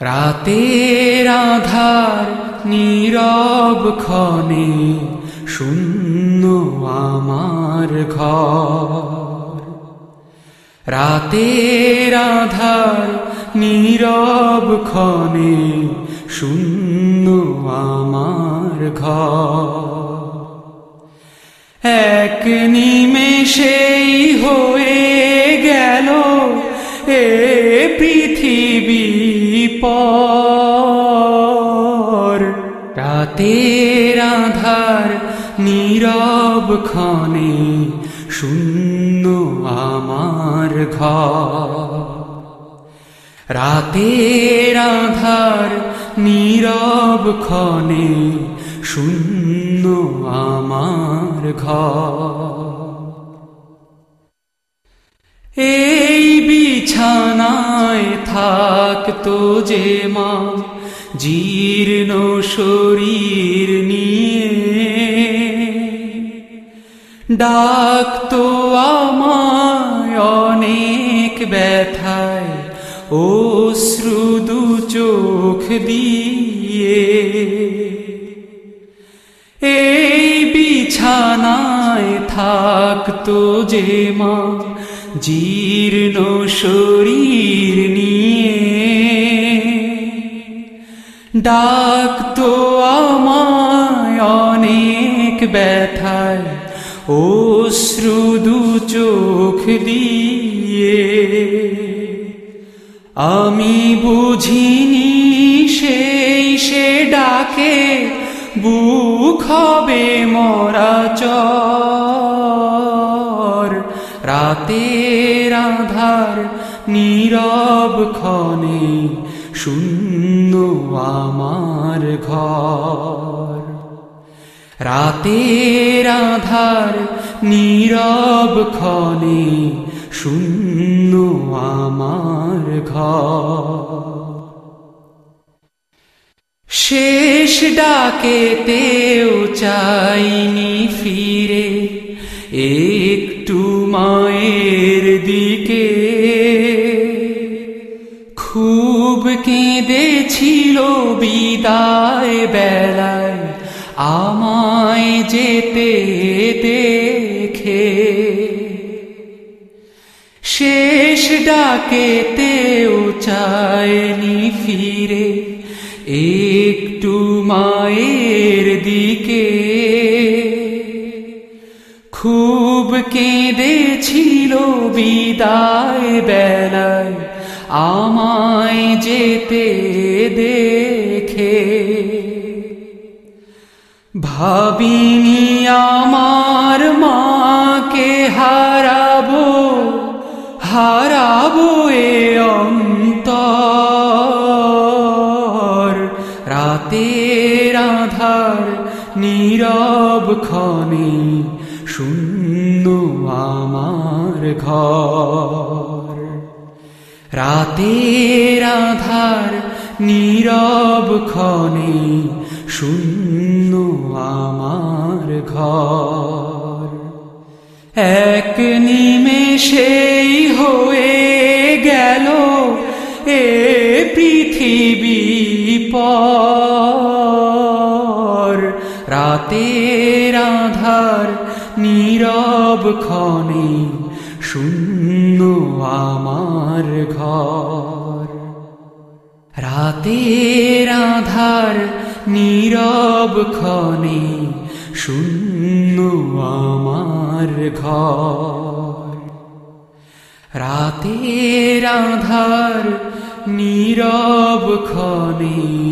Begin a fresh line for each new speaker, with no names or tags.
রাতের আধার নীরব ক্ষণে শূন্য আমার ঘর। রাতের আধার নীরব ক্ষণে শূন্য আমার ঘর। এক নিমেষেই হয়ে গেল এ পৃথিবী। পর রাতের আধার নীরব ক্ষণে শূন্য আমার ঘর। রাতের আধার নীরব ক্ষণে শূন্য আমার এই বিছানায় থাকতো যে মা জীর্ণ শরীর নিয়ে। ডাকতো আমায় অনেক ব্যথায় ও শ্রুদু চোখ দিয়ে। বিছানায় থাকতো যে মা জীর্ণ শরীর নিয়ে। ডাকতো আমায় অনেক ব্যথায় ও শ্রুদু চোখ দিয়ে। আমি বুঝিনি সেই সে ডাকে, বুক হবে মরা চর। রাতের আধার নীরব ক্ষণে শূন্য আমার ঘর। রাতের আধার নীরব ক্ষণে শূন্য আমার ঘর। শেষ ডাকেতেও চাইনি ফিরে একটু মায়ের দিকে খুব কেঁদেছিল বিদায় বেলায়, আমায় যেতে দেখে। শেষ ডাকেতেও চায়নি ফিরে, একটু মায়ের দিকে। খুব কেঁদেছিল বিদায় বেলায়, আমায় যেতে দেখে। ভাবিনি আমার মাকে হারাবো হারাবো এ অন্তর। রাতের আধার নীরব শূন্য আমার ঘর। রাতের আধার নীরব ক্ষণে শূন্য আমার ঘর। এক নিমেষেই হয়ে গেল এ পৃথিবী পর। রাতের আধার নীরব ক্ষণে শূন্য আমার ঘর। রাতের আধার নীরব ক্ষণে শূন্য আমার ঘর। রাতের আধার নীরব ক্ষণে